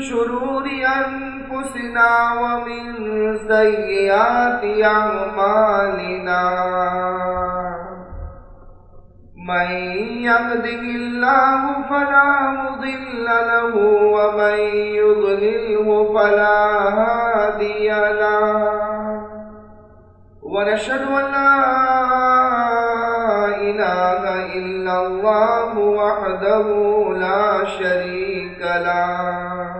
شرور أنفسنا ومن سيئات أعمالنا. من يهده الله فلا مضل له ومن يضلله فلا هادي له. ونشهد أن لا إله إلا الله وحده لا شريك له.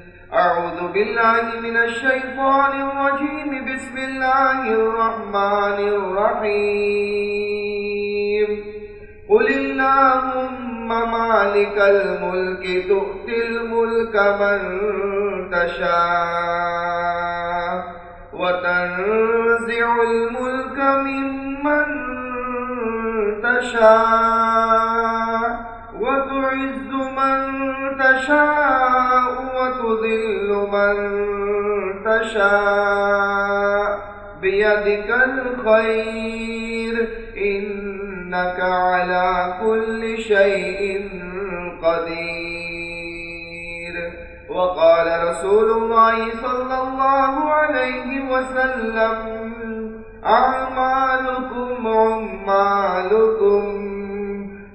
أعوذ بالله من الشيطان الرجيم. بسم الله الرحمن الرحيم. قل اللهم مالك الملك تؤتي الملك من تشاء وتنزع الملك ممن تشاء. وتعز من تشاء وتذل من تشاء بيدك الخير إنك على كل شيء قدير. وقال رسول الله صلى الله عليه وسلم، أعمالكم عمالكم.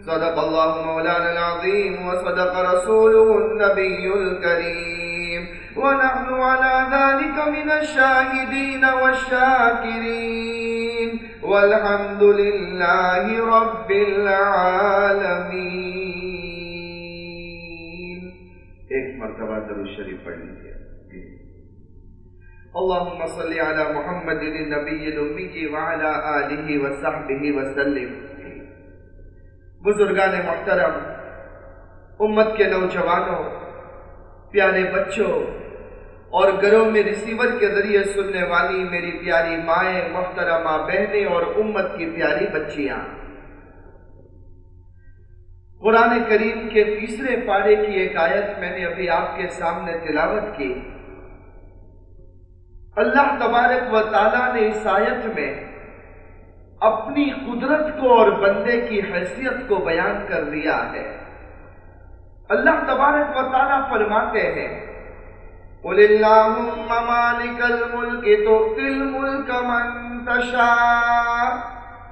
صدق الله مولانا العظيم وصدق رسوله النبي الكريم. ونحن على ذلك من الشاهدين والشاكرين. والحمد لله رب العالمين. ایک مرتبہ ضرور شریف پڑھ لیجیے اللهم صل على محمد النبي الأمي وعلى آله وصحبه وسلم. بزرگان محترم، امت کے نوجوانوں، پیارے بچوں اور گھروں میں ریسیور کے ذریعے سننے والی میری پیاری مائیں، محترمہ بہنیں اور امت کی پیاری بچیاں۔ قرآن کریم کے تیسرے پارے کی ایک آیت میں نے ابھی آپ کے سامنے تلاوت کی۔ اللہ تبارک و تعالیٰ نے اس آیت میں اپنی قدرت کو اور بندے کی حیثیت کو بیان کر دیا ہے۔ اللہ تبارک و تعالیٰ فرماتے ہیں، قل اللهم مالك الملك تؤتي الملك من تشاء۔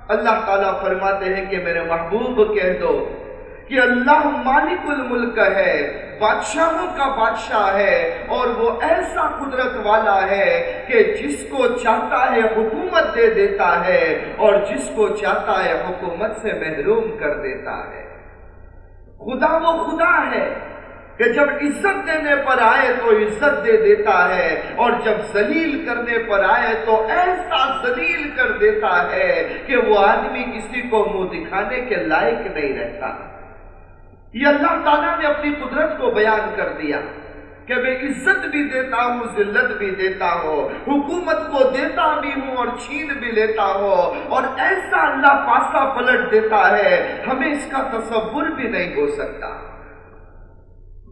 اللہ تعالیٰ فرماتے ہیں کہ میرے محبوب کہہ دو کہ اللہ مالک الملک ہے۔ بادشاہوں کا بادشاہ ہے اور وہ ایسا قدرت والا ہے کہ جس کو چاہتا ہے حکومت دے دیتا ہے اور جس کو چاہتا ہے حکومت سے محروم کر دیتا ہے۔ خدا وہ خدا ہے کہ جب عزت دینے پر آئے تو عزت دے دیتا ہے اور جب ذلیل کرنے پر آئے تو ایسا ذلیل کر دیتا ہے کہ وہ آدمی کسی کو منہ دکھانے کے لائق نہیں رہتا۔ یہ اللہ تعالیٰ نے اپنی قدرت کو بیان کر دیا کہ میں عزت بھی دیتا ہوں، ذلت بھی دیتا ہوں، حکومت کو دیتا بھی ہوں اور چھین بھی لیتا ہوں اور ایسا اللہ پاسا پلٹ دیتا ہے، ہمیں اس کا تصور بھی نہیں ہو سکتا۔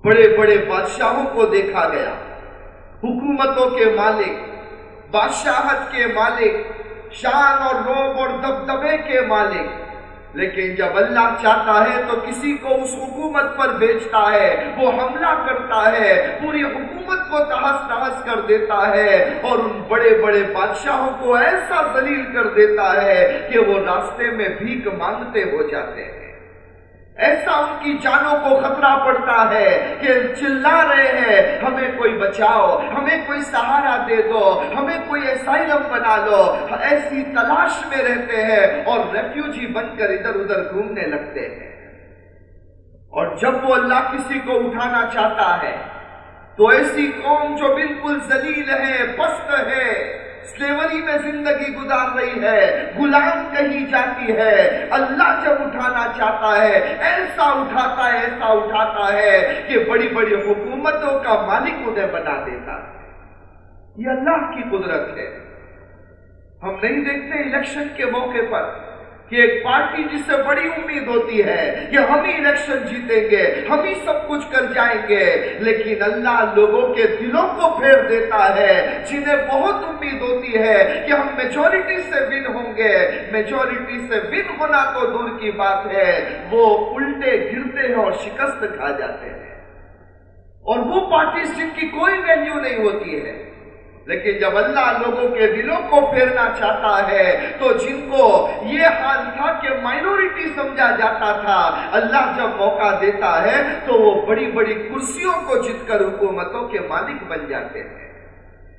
بڑے بڑے بادشاہوں کو دیکھا گیا۔ حکومتوں کے مالک، بادشاہت کے مالک، شان اور روب اور دبدبے کے مالک۔ لیکن جب اللہ چاہتا ہے تو کسی کو اس حکومت پر بیچتا ہے، وہ حملہ کرتا ہے، پوری حکومت کو تحس تحس کر دیتا ہے اور ان بڑے بڑے بادشاہوں کو ایسا ذلیل کر دیتا ہے کہ وہ راستے میں بھیک مانگتے ہو جاتے ہیں۔ ایسا ان کی جانوں کو خطرہ پڑتا ہے کہ چلا رہے ہیں، ہمیں کوئی بچاؤ، ہمیں کوئی سہارا دے دو، ہمیں کوئی اسائلم بنا لو۔ ایسی تلاش میں رہتے ہیں اور ریفیوجی بن کر ادھر ادھر گھومنے لگتے ہیں۔ اور جب وہ اللہ کسی کو اٹھانا چاہتا ہے، تو ایسی قوم جو بالکل ذلیل ہے، پست ہے۔ سلیوری میں زندگی گزار رہی ہے، غلام کہی جاتی ہے، اللہ جب اٹھانا چاہتا ہے، ایسا اٹھاتا ہے، ایسا اٹھاتا ہے کہ بڑی بڑی حکومتوں کا مالک انہیں بنا دیتا یہ اللہ کی قدرت ہے۔ ہم نہیں دیکھتے الیکشن کے موقع پر۔ کہ ایک پارٹی جس سے بڑی امید ہوتی ہے کہ ہم ہی الیکشن جیتیں گے، ہم ہی سب کچھ کر جائیں گے، لیکن اللہ لوگوں کے دلوں کو پھیر دیتا ہے، جنہیں بہت امید ہوتی ہے کہ ہم میجورٹی سے ون ہوں گے۔ میجورٹی سے ون ہونا تو دور کی بات ہے، وہ الٹے گرتے ہیں اور شکست کھا جاتے ہیں۔ اور وہ پارٹیز جن کی کوئی ویلیو نہیں ہوتی ہے۔ لیکن جب اللہ لوگوں کے دلوں کو پھیرنا چاہتا ہے، تو جن کو یہ حال تھا کہ مائنورٹی سمجھا جاتا تھا، اللہ جب موقع دیتا ہے، تو وہ بڑی بڑی کرسیوں کو جیت کر حکومتوں کے مالک بن جاتے ہیں۔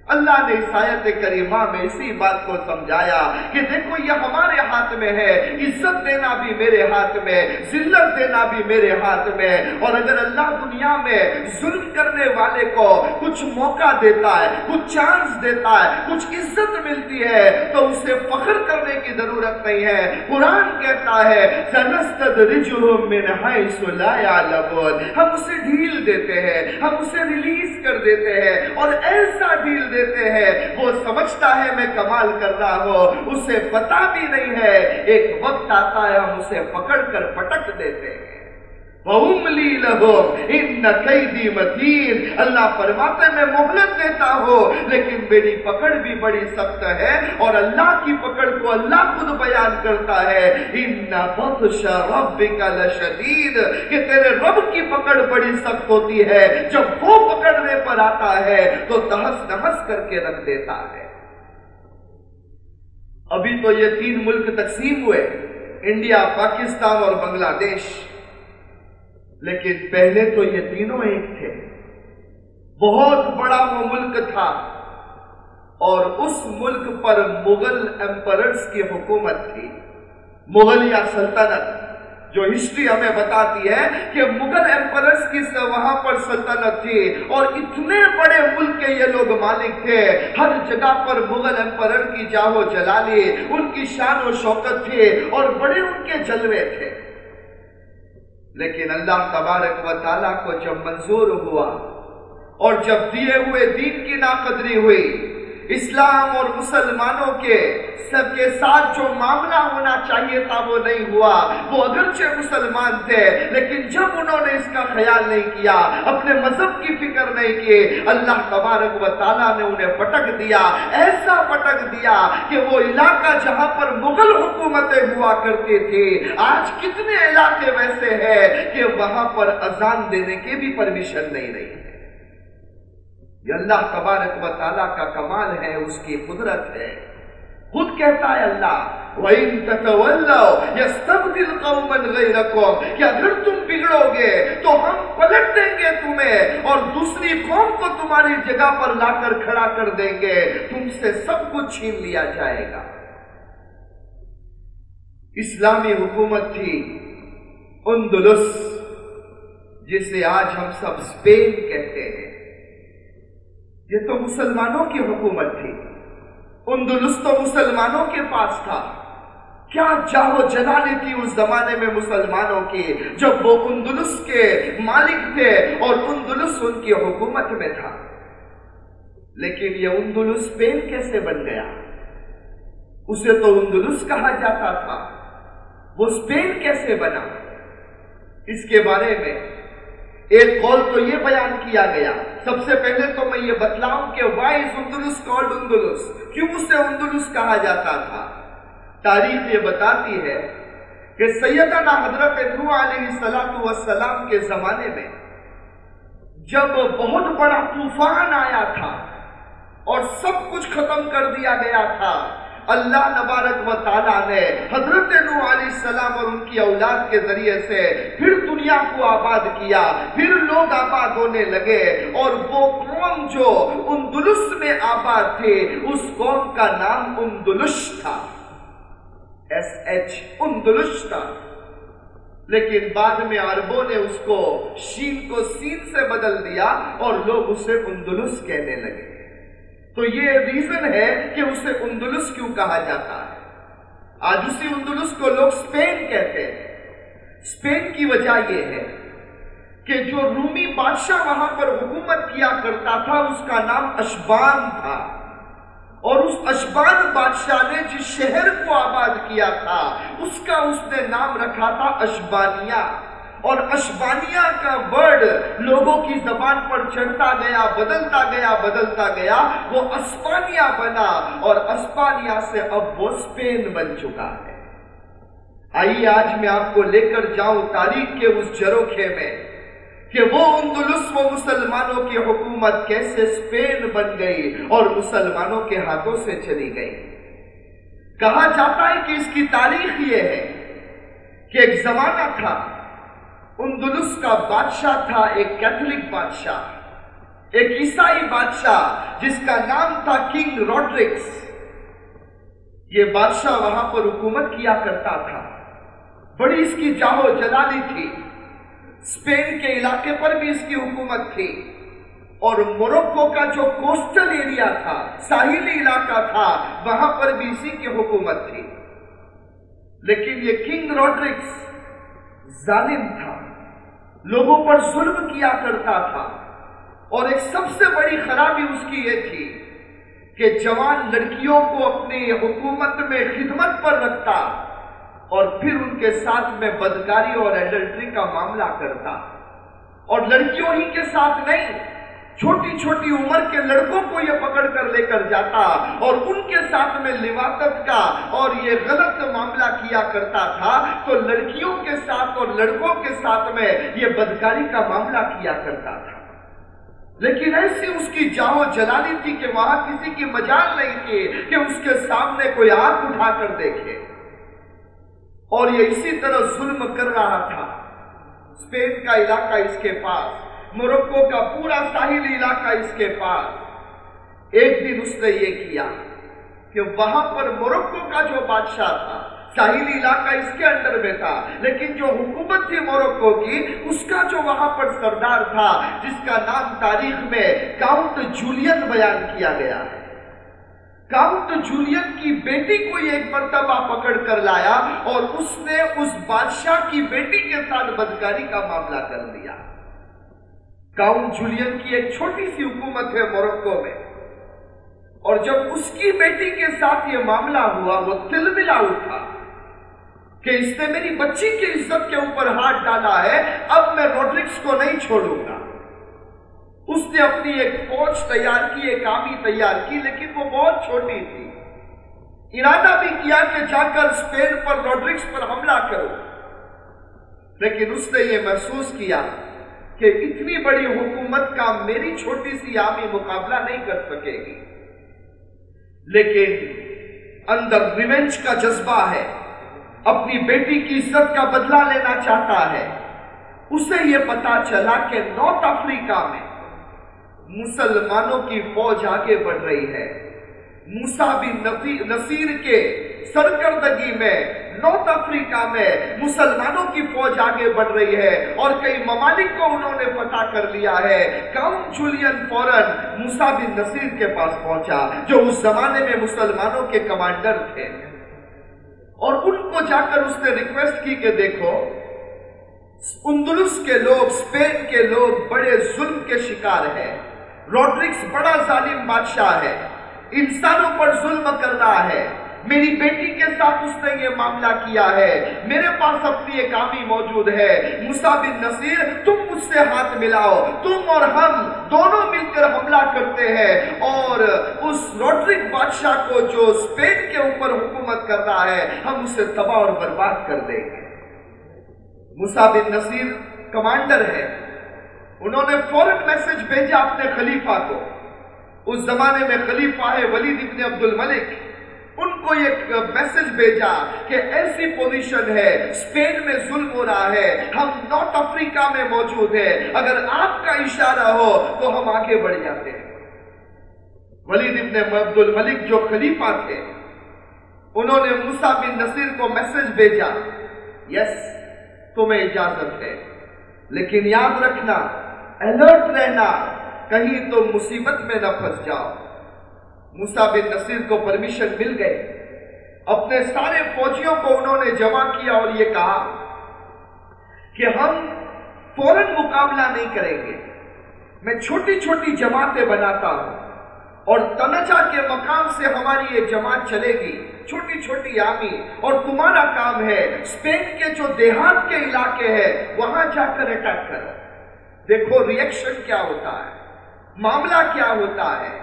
اللہ نے عیسائیت کریمہ میں اسی بات کو سمجھایا کہ دیکھو یہ ہمارے ہاتھ میں ہے، عزت دینا بھی میرے ہاتھ میں، ذلت دینا بھی میرے ہاتھ میں۔ اور اگر اللہ دنیا میں ظلم کرنے والے کو کچھ موقع دیتا ہے، کچھ چانس دیتا ہے، کچھ عزت ملتی ہے، تو اسے فخر کرنے کی ضرورت نہیں ہے۔ قرآن کہتا ہے ہم اسے ڈھیل دیتے ہیں، ہم اسے ریلیز کر دیتے ہیں۔ اور ایسا ڈھیل دیتے ہیں۔ وہ سمجھتا ہے میں کمال کر رہا ہوں۔ اسے پتا بھی نہیں ہے۔ ایک وقت آتا ہے ہم اسے پکڑ کر پٹک دیتے ہیں۔ وَأُمْلِي لَهُمْ، إِنَّ قَيْدِي مَتِينَ۔ اللہ فرماتے میں محلت دیتا ہوں، لیکن میری پکڑ بھی بڑی سخت ہے، اور اللہ کی پکڑ کو اللہ خود بیان کرتا ہے۔ إِنَّ بَطْشَ رَبِّكَ لَشَدِيد۔ کہ تیرے رب کی پکڑ بڑی سخت ہوتی ہے، جب وہ پکڑنے پر آتا ہے، تو تحس نمس کر کے رکھ دیتا ہے۔ ابھی تو یہ تین ملک تقسیم ہوئے، انڈیا، پاکستان اور بنگلہ دیش۔ لیکن پہلے تو یہ تینوں ایک تھے۔ بہت بڑا وہ ملک تھا اور اس ملک پر مغل ایمپررز کی حکومت تھی۔ مغل یا سلطنت، جو ہسٹری ہمیں بتاتی ہے کہ مغل ایمپررز کی وہاں پر سلطنت تھی اور اتنے بڑے ملک کے یہ لوگ مالک تھے۔ ہر جگہ پر مغل ایمپرر کی جاہو جلالی، ان کی شان و شوکت تھی اور بڑے ان کے جلوے تھے۔ لیکن اللہ تبارک و تعالیٰ کو جب منظور ہوا اور جب دیے ہوئے دین کی ناقدری ہوئی اسلام اور مسلمانوں کے سب کے ساتھ جو معاملہ ہونا چاہیے تھا وہ نہیں ہوا۔ وہ اگرچہ مسلمان تھے، لیکن جب انہوں نے اس کا خیال نہیں کیا، اپنے مذہب کی فکر نہیں کی، اللہ تبارک و تعالیٰ نے انہیں پٹک دیا۔ ایسا پٹک دیا کہ وہ علاقہ جہاں پر مغل حکومتیں ہوا کرتی تھی، آج کتنے علاقے ویسے ہیں کہ وہاں پر اذان دینے کی بھی پرمیشن نہیں رہی۔ یہ اللہ تبارک و تعالیٰ کا کمال ہے، اس کی قدرت ہے۔ خود کہتا ہے اللہ، وَإِن تَتَوَلَّوْ يَسْتَبْدِلْ قَوْمًا غَيْرَكُمْ کہ اگر تم بگڑو گے تو ہم پلٹ دیں گے تمہیں، اور دوسری قوم کو تمہاری جگہ پر لا کر کھڑا کر دیں گے، تم سے سب کچھ چھین لیا جائے گا۔ اسلامی حکومت تھی، اندلس، جسے آج ہم سب سپین کہتے ہیں۔ یہ تو مسلمانوں کی حکومت تھی۔ اندلس تو مسلمانوں کے پاس تھا۔ کیا چاہو جلالی تھی اس زمانے میں مسلمانوں کی جب وہ اندلس کے مالک تھے اور اندلس ان کی حکومت میں تھا۔ لیکن یہ اندلس پین کیسے بن گیا؟ اسے تو اندلس کہا جاتا تھا۔ وہ اسپین کیسے بنا؟ اس کے بارے میں ایک قول تو یہ بیان کیا گیا، سب سے پہلے تو میں یہ بتلاؤں کہ وائز اندلس کالڈ اندلس، کیوں اسے اندلس کہا جاتا تھا؟ تاریخ یہ بتاتی ہے کہ سیدنا حضرت نو علیہ السلام کے زمانے میں جب بہت بڑا طوفان آیا تھا اور سب کچھ ختم کر دیا گیا تھا اللہ نبارک و تعالیٰ نے حضرت نو علیہ السلام اور ان کی اولاد کے ذریعے سے پھر دنیا کو آباد کیا، پھر لوگ آباد ہونے لگے اور وہ قوم جو اندلس میں آباد تھے، اس قوم کا نام اندلش تھا۔ ایس ایچ اندلش تھا۔ لیکن بعد میں عربوں نے اس کو شین کو سین سے بدل دیا اور لوگ اسے اندلس کہنے لگے۔ تو یہ ریزن ہے کہ اسے اندلس کیوں کہا جاتا ہے؟ آج اسی اندلس کو لوگ سپین کہتے ہیں۔ سپین کی وجہ یہ ہے کہ جو رومی بادشاہ وہاں پر حکومت کیا کرتا تھا، اس کا نام اشبان تھا۔ اور اس اشبان بادشاہ نے جس شہر کو آباد کیا تھا، اس کا اس نے نام رکھا تھا اشبانیہ۔ اور اشبانیہ کا ورڈ لوگوں کی زبان پر چڑھتا گیا، بدلتا گیا بدلتا گیا، وہ اسپانیہ بنا اور اسپانیہ سے اب وہ سپین بن چکا ہے۔ آئیے آج میں آپ کو لے کر جاؤں تاریخ کے اس جروکھے میں کہ وہ اندلس و مسلمانوں کی حکومت کیسے سپین بن گئی اور مسلمانوں کے ہاتھوں سے چلی گئی۔ کہا جاتا ہے کہ اس کی تاریخ یہ ہے کہ ایک زمانہ تھا اندلس کا بادشاہ تھا ایک کیتھولک بادشاہ، ایک عیسائی بادشاہ جس کا نام تھا کنگ روڈرکس۔ یہ بادشاہ وہاں پر حکومت کیا کرتا تھا۔ بڑی اس کی جاہو جلالی تھی۔ اسپین کے علاقے پر بھی اس کی حکومت تھی۔ اور موروکو کا جو کوسٹل ایریا تھا، ساحلی علاقہ تھا، وہاں پر بھی اسی کی حکومت تھی۔ لیکن یہ کنگ روڈرکس ظالم تھا۔ لوگوں پر ظلم کیا کرتا تھا۔ اور ایک سب سے بڑی خرابی اس کی یہ تھی کہ جوان لڑکیوں کو اپنی حکومت میں خدمت پر رکھتا اور پھر ان کے ساتھ میں بدکاری اور ایڈلٹری کا معاملہ کرتا۔ اور لڑکیوں ہی کے ساتھ نہیں چھوٹی چھوٹی عمر کے لڑکوں کو یہ پکڑ کر لے کر جاتا اور ان کے ساتھ میں لواطت کا اور یہ غلط معاملہ کیا کرتا تھا، تو لڑکیوں کے ساتھ اور لڑکوں کے ساتھ میں یہ بدکاری کا معاملہ کیا کرتا تھا۔ لیکن ایسی اس کی جاؤ جلالی تھی کہ وہاں کسی کی مجال نہیں تھی کہ اس کے سامنے کوئی آنکھ اٹھا کر دیکھے۔ اور یہ اسی طرح ظلم کر رہا تھا۔ اسپین کا علاقہ اس کے پاس۔ مرکو کا پورا ساحلی علاقہ اس کے پاس۔ ایک دن اس نے یہ کیا کہ وہاں پر مرکو کا جو بادشاہ تھا، ساحلی علاقہ اس کے اندر میں تھا، لیکن جو حکومت تھی موروکو کی، اس کا جو وہاں پر سردار تھا، جس کا نام تاریخ میں کاؤنٹ جولین بیان کیا گیا۔ ہے کاؤنٹ جولین کی بیٹی کو ایک مرتبہ پکڑ کر لایا اور اس نے اس بادشاہ کی بیٹی کے ساتھ بدکاری کا معاملہ کر دیا۔ کاؤنٹ جولین کی ایک چھوٹی سی حکومت ہے مورکو میں۔ اور جب اس کی بیٹی کے ساتھ یہ معاملہ ہوا، وہ تل ملا اٹھا کہ اس نے میری بچی کی عزت کے اوپر ہاتھ ڈالا ہے، اب میں روڈرکس کو نہیں چھوڑوں گا۔ اس نے اپنی ایک فوج تیار کی، ایک آمی تیار کی، لیکن وہ بہت چھوٹی تھی۔ ارادہ بھی کیا کہ جا کر اسپین پر روڈرکس پر حملہ کرو۔ لیکن اس نے یہ محسوس کیا کہ اتنی بڑی حکومت کا میری چھوٹی سی آمی مقابلہ نہیں کر سکے گی۔ لیکن اندر ریونج کا جذبہ ہے، اپنی بیٹی کی عزت کا بدلہ لینا چاہتا ہے۔ اسے یہ پتا چلا کہ نارتھ افریقہ میں مسلمانوں کی فوج آگے بڑھ رہی ہے۔ موسا بن نصیر کے سرکردگی میں نارتھ افریقہ میں مسلمانوں کی فوج آگے بڑھ رہی ہے اور کئی ممالک کو انہوں نے پتا کر لیا ہے۔ کاؤن جولین فورن موسا بن نصیر کے پاس پہنچا، جو اس زمانے میں مسلمانوں کے کمانڈر تھے۔ اور ان کو جا کر اس نے ریکویسٹ کی کہ دیکھو، اندلس کے لوگ اسپین کے لوگ بڑے ظلم کے شکار ہیں۔ روڈرکس بڑا ظالم بادشاہ ہے۔ انسانوں پر ظلم کر رہا ہے۔ میری بیٹی کے ساتھ اس نے یہ معاملہ کیا ہے۔ میرے پاس اپنی ایک آمی موجود ہے۔ بن نصیر، تم مجھ سے ہاتھ ملاؤ۔ تم اور ہم دونوں مل کر حملہ کرتے ہیں۔ اور اس روڈرک بادشاہ کو جو اسپین کے اوپر حکومت کر رہا ہے، ہم اسے تباہ اور برباد کر دیں گے۔ بن نصیر کمانڈر ہے انہوں نے فوراً میسج بھیجا اپنے خلیفہ کو۔ اس زمانے میں خلیفہ ہے ولید ابن عبد الملک ان کو ایک میسج بھیجا کہ ایسی پوزیشن ہے اسپین میں ظلم ہو رہا ہے، ہم نارتھ افریقہ میں موجود ہیں۔ اگر آپ کا اشارہ ہو تو ہم آگے بڑھ جاتے ہیں۔ ولید ابن عبد الملک جو خلیفہ تھے، انہوں نے موسا بن نصیر کو میسج بھیجا۔ یس تمہیں اجازت ہے۔ لیکن یاد رکھنا الرٹ رہنا، کہیں تو مصیبت میں نہ پھنس جاؤ۔ موسا بن نصیر کو پرمیشن مل گئے اپنے سارے فوجیوں کو انہوں نے جمع کیا اور یہ کہا کہ ہم فوراً مقابلہ نہیں کریں گے۔ میں چھوٹی چھوٹی جماعتیں بناتا ہوں اور تنجا کے مقام سے ہماری یہ جماعت چلے گی۔ چھوٹی چھوٹی آمی اور تمہارا کام ہے اسپین کے جو دیہات کے علاقے ہیں، وہاں جا کر اٹیک کرو۔ دیکھو ریئیکشن کیا ہوتا ہے۔ معاملہ کیا ہوتا ہے۔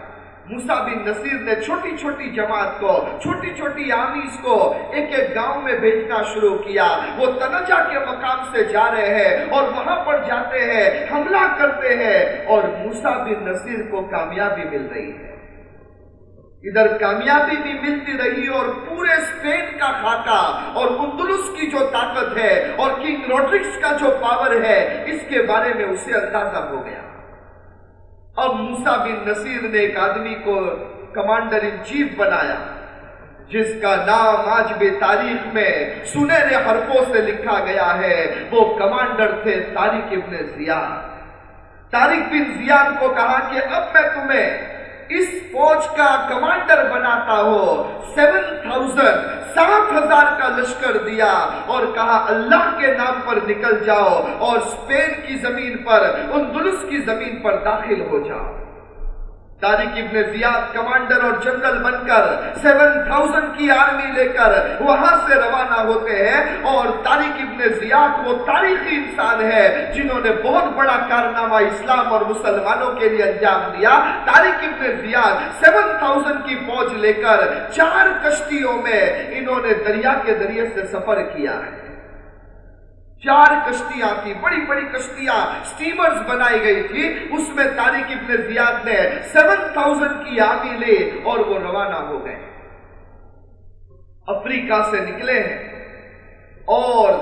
موسا بن نصیر نے چھوٹی چھوٹی جماعت کو، چھوٹی چھوٹی آمیز کو ایک ایک گاؤں میں بھیجنا شروع کیا۔ وہ تنجا کے مقام سے جا رہے ہیں اور وہاں پر جاتے ہیں، حملہ کرتے ہیں اور موسا بن نصیر کو کامیابی مل رہی ہے۔ ادھر کامیابی بھی ملتی رہی اور پورے اسپین کا خاکہ اور اندلس کی جو طاقت ہے اور کنگ روڈرکس کا جو پاور ہے، اس کے بارے میں اسے اندازہ ہو گیا۔ اب موسا بن نصیر نے ایک آدمی کو کمانڈر ان چیف بنایا، جس کا نام آج بھی تاریخ میں سنہرے حرفوں سے لکھا گیا ہے۔ وہ کمانڈر تھے تاریخ ابن زیاد۔ تاریخ بن زیاد کو کہا کہ اب میں تمہیں اس فوج کا کمانڈر بناتا ہو سیون تھاؤزینڈ سات ہزار کا لشکر دیا اور کہا، اللہ کے نام پر نکل جاؤ اور اسپین کی زمین پر، اندلس کی زمین پر داخل ہو جاؤ۔ تاریخ ابن زیاد کمانڈر اور جنرل بن کر سیون تھاؤزنڈ کی آرمی لے کر وہاں سے روانہ ہوتے ہیں اور تاریخ ابن زیاد وہ تاریخی انسان ہے جنہوں نے بہت بڑا کارنامہ اسلام اور مسلمانوں کے لیے انجام دیا۔ تاریخ ابن زیاد سیون تھاؤزنڈ کی فوج لے کر چار کشتیوں میں انہوں نے دریا کے ذریعے سے سفر کیا۔ ہے چار کشتیاں تھی بڑی بڑی کشتیاں سٹیمرز بنائی گئی تھی۔ اس میں تاریخ ابن زیاد نے سیون تھاؤزنڈ کی آمی لے اور وہ روانہ ہو گئے۔ افریقہ سے نکلے ہیں اور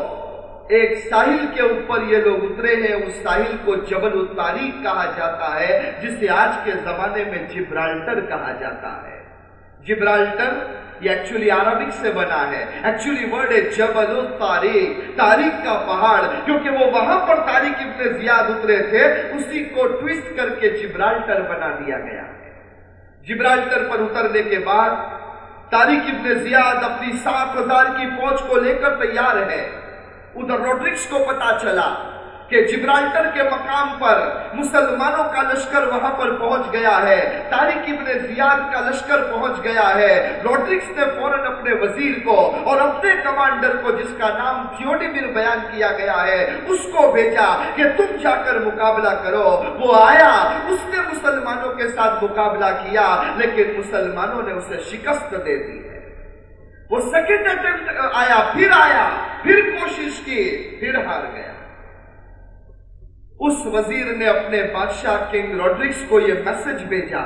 ایک ساحل کے اوپر یہ لوگ اترے ہیں۔ اس ساحل کو جبل التاریخ کہا جاتا ہے، جسے آج کے زمانے میں جبرالٹر کہا جاتا ہے۔ جبرالٹر یہ ایکچولی عربک سے بنا ہے. ایکچولی ورڈ ہے جبل التاریخ تاریخ کا پہاڑ. کیونکہ وہ وہاں پر تاریخ ابن زیاد اترے تھے، اسی کو ٹویسٹ کر کے جبرالٹر بنا دیا گیا. جبرالٹر پر اترنے کے بعد تاریخ ابن زیاد اپنی سات ہزار کی فوج کو لے کر تیار ہے. ادھر روڈرکس کو پتا چلا. کہ جبرالٹر کے مقام پر مسلمانوں کا لشکر وہاں پر پہنچ گیا ہے۔ تاریخ ابن زیاد کا لشکر پہنچ گیا ہے۔ روڈرکس نے فوراً اپنے وزیر کو اور اپنے کمانڈر کو، جس کا نام تھیوڈیمیر بیان کیا گیا ہے، اس کو بھیجا کہ تم جا کر مقابلہ کرو۔ وہ آیا، اس نے مسلمانوں کے ساتھ مقابلہ کیا، لیکن مسلمانوں نے اسے شکست دے دی ہے۔ وہ سیکنڈ اٹمپٹ آیا، پھر آیا، پھر کوشش کی، پھر ہار گیا۔ اس وزیر نے اپنے بادشاہ کنگ روڈرکس کو یہ میسج بھیجا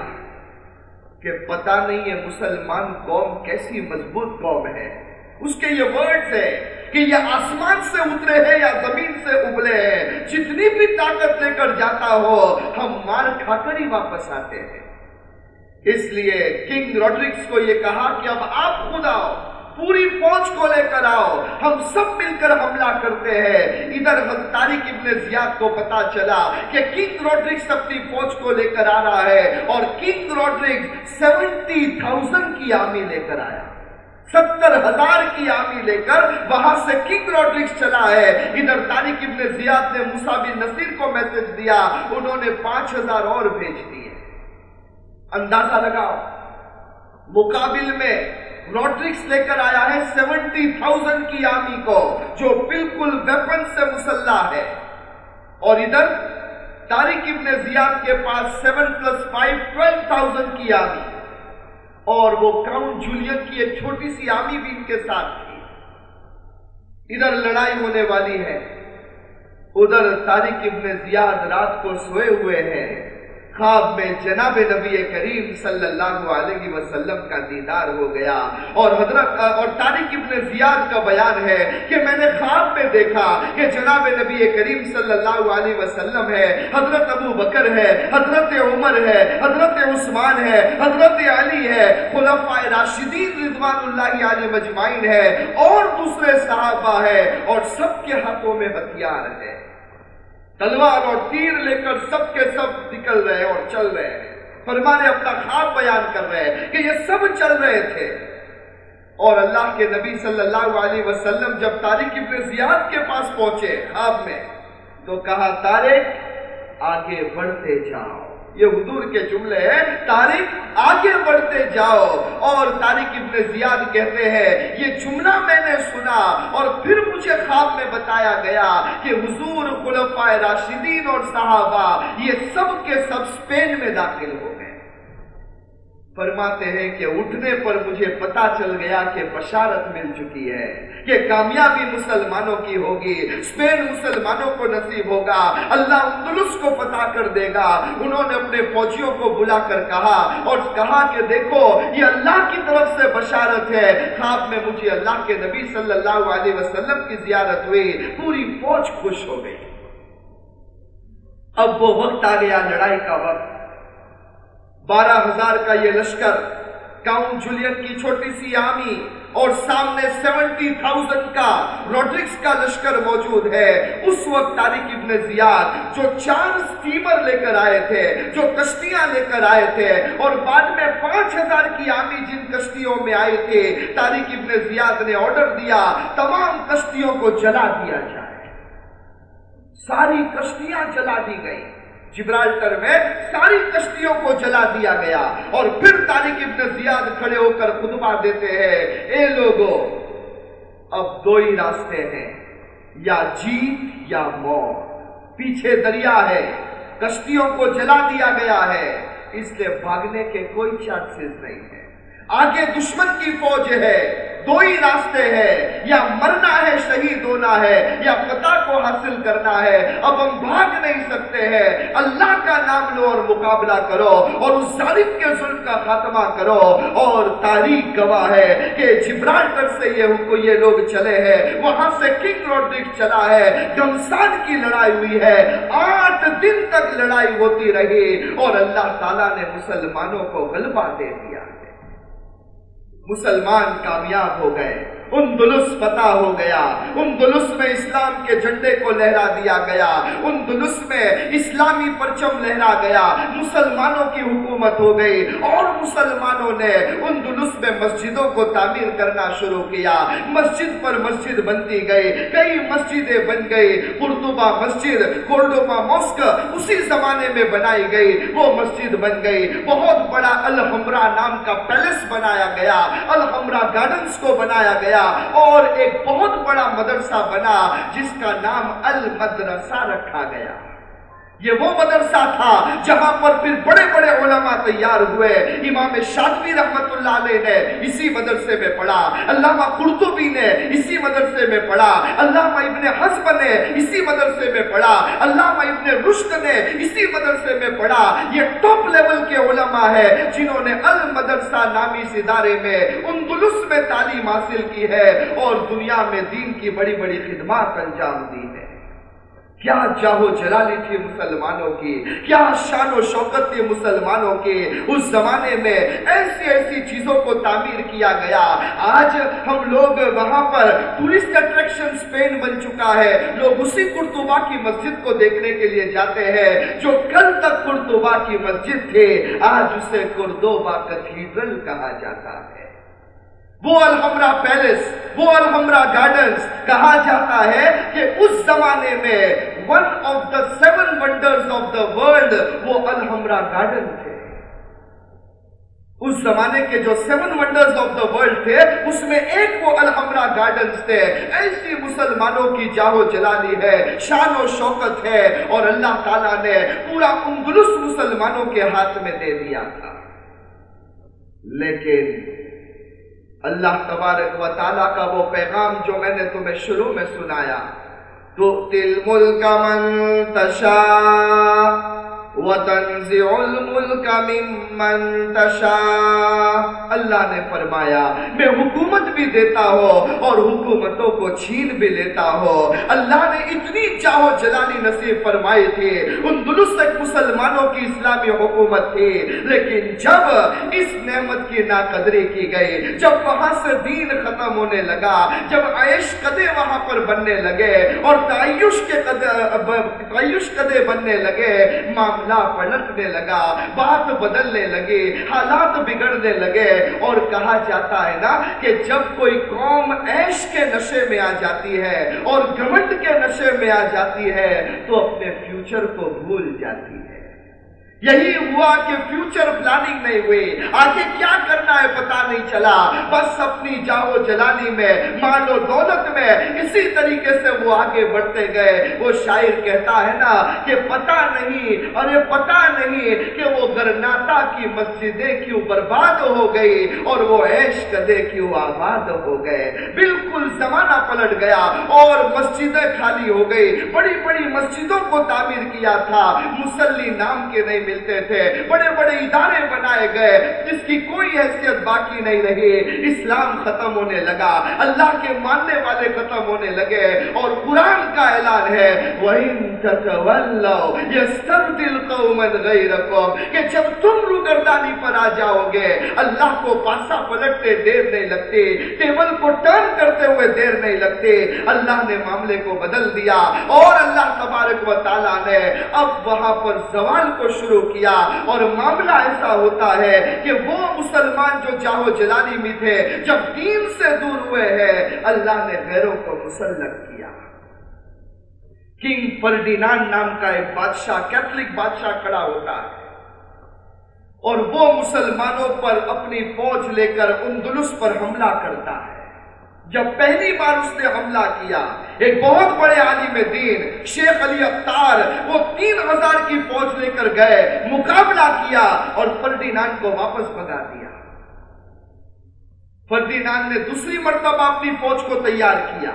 کہ پتا نہیں ہے مسلمان قوم کیسی مضبوط قوم ہے۔ اس کے یہ ورڈز ہے کہ یہ آسمان سے اترے ہیں یا زمین سے ابلے ہیں۔ جتنی بھی طاقت لے کر جاتا ہو، ہم مار کھا کر ہی واپس آتے ہیں۔ اس لیے کنگ روڈرکس کو یہ کہا کہ اب آپ خود آؤ۔ پوری فوج کو لے کر آؤ۔ ہم سب مل کر حملہ کرتے ہیں۔ ادھر تاریخ ابن زیاد کو پتا چلا کہ کنگ روڈرکس اپنی فوج کو لے کر آ رہا ہے اور کنگ روڈرکس سیونٹی تھاؤزنڈ کی آمی لے کر آیا۔ ستر ہزار کی آمی لے کر وہاں سے کنگ روڈرکس چلا ہے۔ ادھر تاریخ ابن زیاد نے موسیٰ بن نصیر کو میسج دیا۔ انہوں نے پانچ ہزار اور بھیج دیے۔ اندازہ لگاؤ۔ مقابل میں روڈرکس لے کر آیا ہے سیونٹی تھاؤزنڈ کی آمی کو، جو بالکل ویپن سے مسلح ہے۔ اور ادھر تاریخ ابن زیاد کے پاس seven plus five, twelve thousand کی آمی اور وہ کراؤنٹ جولین کی ایک چھوٹی سی آمی بھی ان کے ساتھ تھی۔ ادھر لڑائی ہونے والی ہے۔ ادھر تاریخ ابن زیاد رات کو سوئے ہوئے ہیں۔ خواب میں جناب نبی کریم صلی اللہ علیہ وسلم کا دیدار ہو گیا اور حضرت اور تاریخ ابن زیاد کا بیان ہے کہ میں نے خواب میں دیکھا کہ جناب نبی کریم صلی اللہ علیہ وسلم ہے، حضرت ابو بکر ہے، حضرت عمر ہے، حضرت عثمان ہے، حضرت علی ہے خلفاء راشدین رضوان اللہ علیہ مجمعین ہے اور دوسرے صحابہ ہے اور سب کے ہاتھوں میں ہتھیار ہے تلوار اور تیر لے کر سب کے سب نکل رہے اور چل رہے ہیں۔ فرمانے اپنا خواب بیان کر رہے ہیں کہ یہ سب چل رہے تھے۔ اور اللہ کے نبی صلی اللہ علیہ وسلم جب تاریخ ابن زیاد کے پاس پہنچے خواب میں تو کہا تارے آگے بڑھتے جاؤ۔ یہ حضور کے جملے ہیں، تاریخ آگے بڑھتے جاؤ۔ اور تاریخ ابن زیاد کہتے ہیں، یہ جملہ میں نے سنا اور پھر مجھے خواب میں بتایا گیا کہ حضور خلفاء راشدین اور صحابہ یہ سب کے سب سپین میں داخل ہو گئے۔ فرماتے ہیں کہ اٹھنے پر مجھے پتا چل گیا کہ بشارت مل چکی ہے، کہ کامیابی مسلمانوں کی ہوگی اسپین مسلمانوں کو نصیب ہوگا، اللہ اندلس کو پتا کر دے گا۔ انہوں نے اپنے فوجیوں کو بلا کر کہا اور کہا کہ دیکھو، یہ اللہ کی طرف سے بشارت ہے۔ خواب میں مجھے اللہ کے نبی صلی اللہ علیہ وسلم کی زیارت ہوئی، پوری فوج خوش ہو گئی۔ اب وہ وقت آ گیا لڑائی کا وقت۔ بارہ ہزار کا یہ لشکر کاؤنٹ جولین کی چھوٹی سی آمی اور سامنے سیونٹی تھاؤزنڈ کا روڈرکس کا لشکر موجود ہے۔ اس وقت تاریخ ابن زیاد جو چار سٹیمر لے کر آئے تھے، جو کشتیاں لے کر آئے تھے اور بعد میں پانچ ہزار کی آمی جن کشتیوں میں آئے تھے تاریخ ابن زیاد نے آرڈر دیا، تمام کشتیوں کو جلا دیا جائے۔ ساری کشتیاں جلا دی گئی جبرالٹر میں ساری کشتیوں کو جلا دیا گیا اور پھر تاریخ ابن زیاد کھڑے ہو کر خطبہ دیتے ہیں، اے لوگوں اب دو ہی راستے ہیں، یا جیت یا موت۔ پیچھے دریا ہے، کشتیوں کو جلا دیا گیا ہے، اس لیے بھاگنے کے کوئی چانسز نہیں ہے آگے دشمن کی فوج ہے، دو ہی راستے ہیں۔ یا مرنا ہے شہید ہونا ہے، یا فتح کو حاصل کرنا ہے۔ اب ہم بھاگ نہیں سکتے ہیں۔ اللہ کا نام لو اور مقابلہ کرو اور اس ظالم کے ظلم کا خاتمہ کرو۔ اور تاریخ گواہ ہے کہ جبرالٹر سے یہ کو یہ لوگ چلے ہیں۔ وہاں سے کنگ روڈرک چلا ہے۔ گمسان کی لڑائی ہوئی ہے۔ آٹھ دن تک لڑائی ہوتی رہی اور اللہ تعالیٰ نے مسلمانوں کو غلبہ دے دیا۔ مسلمان کامیاب ہو گئے۔ ان دلس فتح ہو گیا، ان دلس میں اسلام کے جھنڈے کو لہرا دیا گیا، ان دلس میں اسلامی پرچم لہرا گیا، مسلمانوں کی حکومت ہو گئی اور مسلمانوں نے ان دلس میں مسجدوں کو تعمیر کرنا شروع کیا۔ مسجد پر مسجد بنتی گئی، کئی مسجدیں بن گئی۔ قرطبہ مسجد کورڈوبا موسک اسی زمانے میں بنائی گئی، وہ مسجد بن گئی۔ بہت بڑا الحمرہ نام کا پیلس بنایا گیا الحمرہ گارڈنز کو بنایا گیا۔ اور ایک بہت بڑا مدرسہ بنا جس کا نام المدرسہ رکھا گیا۔ یہ وہ مدرسہ تھا جہاں پر پھر بڑے بڑے علماء تیار ہوئے۔ امام شادوی رحمت اللہ علیہ نے اسی مدرسے میں پڑھا، علامہ قرطبی نے اسی مدرسے میں پڑھا، علامہ ابن حسب نے اسی مدرسے میں پڑھا، علامہ ابن رشد نے اسی مدرسے میں پڑھا۔ یہ ٹاپ لیول کے علماء ہے جنہوں نے المدرسہ نامی ادارے میں اندلس میں تعلیم حاصل کی ہے اور دنیا میں دین کی بڑی بڑی خدمات انجام دی۔ کیا جاہو جلالی تھی مسلمانوں کی؟ کیا شان و شوقت تھی مسلمانوں کی؟ اس زمانے میں ایسی ایسی چیزوں کو تعمیر کیا گیا۔ آج ہم لوگ وہاں پر ٹورسٹ اٹریکشن سپین بن چکا ہے۔ لوگ اسی قرطبہ کی مسجد کو دیکھنے کے لیے جاتے ہیں جو کل تک قرطبہ کی مسجد تھے آج اسے قرطبہ کتھیڈرل کہا جاتا ہے۔ وہ الحمرہ پیلس وہ الحمرہ گارڈنز کہا جاتا ہے کہ اس زمانے میں one of the seven wonders of the world وہ الحمرہ گارڈن تھے۔ اس زمانے کے جو seven wonders of the world تھے، اس میں ایک وہ الحمرہ گارڈنز تھے۔ ایسی مسلمانوں کی جاہو جلالی ہے، شان و شوقت ہے اور اللہ تعالیٰ نے پورا اندلس مسلمانوں کے ہاتھ میں دے دیا تھا۔ لیکن اللہ تبارک و تعالیٰ کا وہ پیغام جو میں نے تمہیں شروع میں سنایا تو تل من وَتَنزِعُ الْمُلْكَ مِمَّن تَشَاءُ۔ اللہ نے فرمایا، میں حکومت بھی دیتا ہوں اور حکومتوں کو چھین بھی لیتا ہوں۔ اللہ نے اتنی چاہو جلالی نصیب فرمائی تھی۔ ان درست تک مسلمانوں کی اسلامی حکومت تھی۔ لیکن جب اس نعمت کی ناقدری کی گئی، جب وہاں سے دین ختم ہونے لگا، جب عیش قدے وہاں پر بننے لگے اور تعیش کے قدے، تعیش قدے بننے لگے معاملہ پلٹنے لگا، بات بدلنے لگی حالات بگڑنے لگے اور کہا جاتا ہے نا کہ جب کوئی قوم عیش کے نشے میں آ جاتی ہے اور گھمٹ کے نشے میں آ جاتی ہے تو اپنے فیوچر کو بھول جاتی ہے۔ یہی ہوا کہ فیوچر پلاننگ نہیں ہوئی۔ آگے کیا کرنا ہے پتا نہیں چلا۔ بس اپنی جاؤ جلانی میں مال و دولت میں۔ اسی طریقے سے وہ آگے بڑھتے گئے۔ وہ شاعر کہتا ہے نا کہ پتا نہیں اور یہ پتا نہیں کہ وہ گرناتا کی مسجدیں کیوں برباد ہو گئی اور وہ عیش کدے کیوں آباد ہو گئے۔ بالکل زمانہ پلٹ گیا اور مسجدیں خالی ہو گئی۔ بڑی بڑی مسجدوں کو تعمیر کیا تھا۔ مسلی نام کے نہیں ملتے تھے، بڑے بڑے ادارے بنائے گئے۔ جس کی کوئی حیثیت باقی نہیں رہی۔ اسلام ختم ہونے لگا۔ اللہ کے ماننے والے ختم ہونے لگے۔ اور قرآن کا اعلان ہے، وَإِن قَوْمًا غَيْرَكُمْ، کہ جب تم روگردانی پر آ جاؤ گے اللہ کو پاسا پلٹتے دیر نہیں لگتے ٹیبل کو ٹرن کرتے ہوئے دیر نہیں لگتے اللہ نے معاملے کو بدل دیا۔ اور اللہ تبارک و تعالیٰ نے اب وہاں پر زوال کو شروع کیا اور معاملہ ایسا ہوتا ہے کہ وہ مسلمان جو چاہو جلانی میں تھے، جب دین سے دور ہوئے ہیں، اللہ نے غیروں کو مسلط کیا۔ کنگ فرڈینان نام کا ایک بادشاہ کیتھلک بادشاہ کھڑا ہوتا ہے۔ اور وہ مسلمانوں پر اپنی فوج لے کر اندلس پر حملہ کرتا ہے۔ جب پہلی بار اس نے حملہ کیا، ایک بہت بڑے عالم دین، شیخ علی اختار، وہ تین ہزار کی فوج لے کر گئے، مقابلہ کیا اور فردینان کو واپس بگا دیا۔ فردینان نے دوسری مرتبہ اپنی فوج کو تیار کیا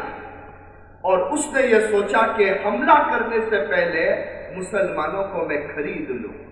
اور اس نے یہ سوچا کہ حملہ کرنے سے پہلے مسلمانوں کو میں خرید لوں۔